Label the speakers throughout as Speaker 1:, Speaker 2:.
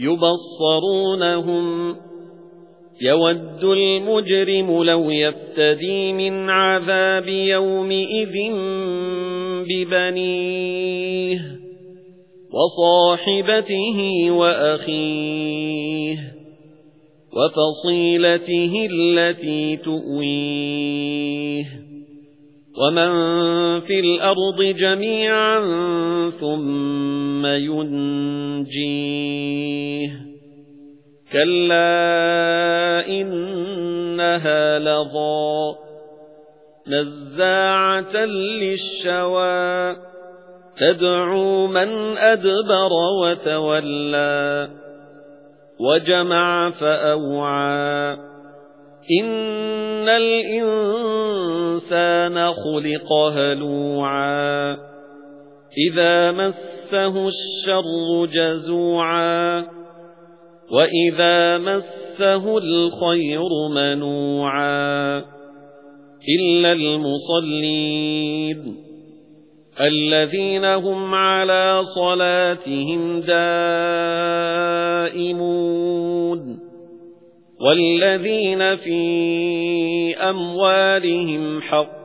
Speaker 1: يُبَصَّرُونَهُمْ يَوَدُّ الْمُجْرِمُ لَوْ يَفْتَدِي مِنْ عَذَابِ يَوْمِئِذٍ بِبَنِيهِ وَصَاحِبَتِهِ وَأَخِيهِ وَفَصِيلَتِهِ الَّتِي تُؤْوِيهِ وَمَن فِي الْأَرْضِ جَمِيعًا ثُمَّ يُنْجِيهِ كَلَّا إِنَّهَا لَظَى نَزَّاعَةً لِلشَّوَى تَدْعُو مَنْ أَدْبَرَ وَتَوَلَّى وَجَمَعَ فَأَوْعَى إِنَّ الْإِنسَانَ خُلِقَ هَلُوعًا إِذَا مَسَّهُ الشَّرُّ جَزُوعًا وَإِذَا مَسَّهُ الْخَيْرُ مَنُوعًا إِلَّا الْمُصَلِّينَ الَّذِينَ هُمْ عَلَى صَلَاتِهِمْ دَائِمُونَ وَالَّذِينَ فِي أَمْوَالِهِمْ حَقٌّ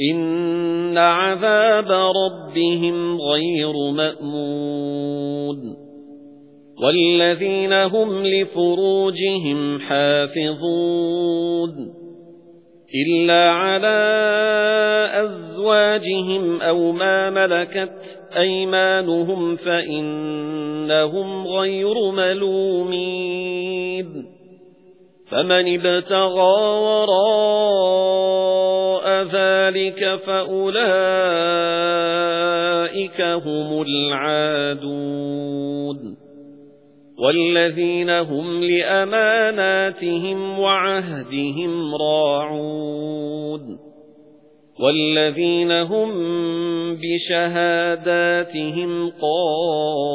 Speaker 1: إِنَّ عَذَابَ رَبِّهِمْ غَيْرُ مَأْمُونٍ وَالَّذِينَ هُمْ لِفُرُوجِهِمْ حَافِظُونَ إِلَّا عَلَى أَزْوَاجِهِمْ أَوْ مَا مَلَكَتْ أَيْمَانُهُمْ فَإِنَّهُمْ غَيْرُ مَلُومِينَ فَمَنِ ابْتَغَى ذَلِكَ فَأُولَئِكَ هُمُ الْعَادُونَ. وَالَّذِينَ هُمْ لِأَمَانَاتِهِمْ وَعَهْدِهِمْ رَاعُونَ. وَالَّذِينَ هُمْ بِشَهَادَاتِهِمْ قَائِمُونَ.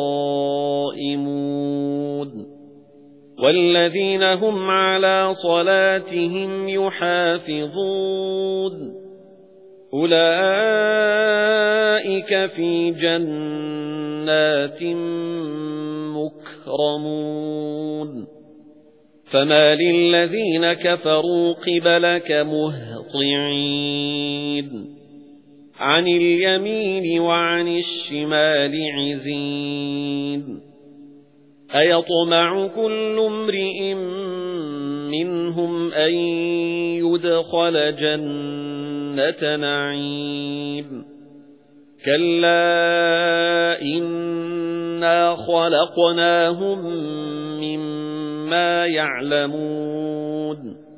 Speaker 1: وَالَّذِينَ هُمْ عَلَى صَلَاتِهِمْ يُحَافِظُونَ. أُولَئِكَ فِي جَنَّاتٍ مُكْرَمُونَ. فَمَا لِلَّذِينَ كَفَرُوا قِبَلَكَ مُهْطِعِينَ. عَنِ الْيَمِينِ وَعَنِ الشِّمَالِ عِزِينَ. أَيَطْمَعُ كُلُّ امْرِئٍ مِنْهُمْ أَنْ يُدْخَلَ جَنَّةَ نَعِيمٍ. كَلَّا إِنَّا خَلَقْنَاهُمْ مِمَّا يَعْلَمُونَ.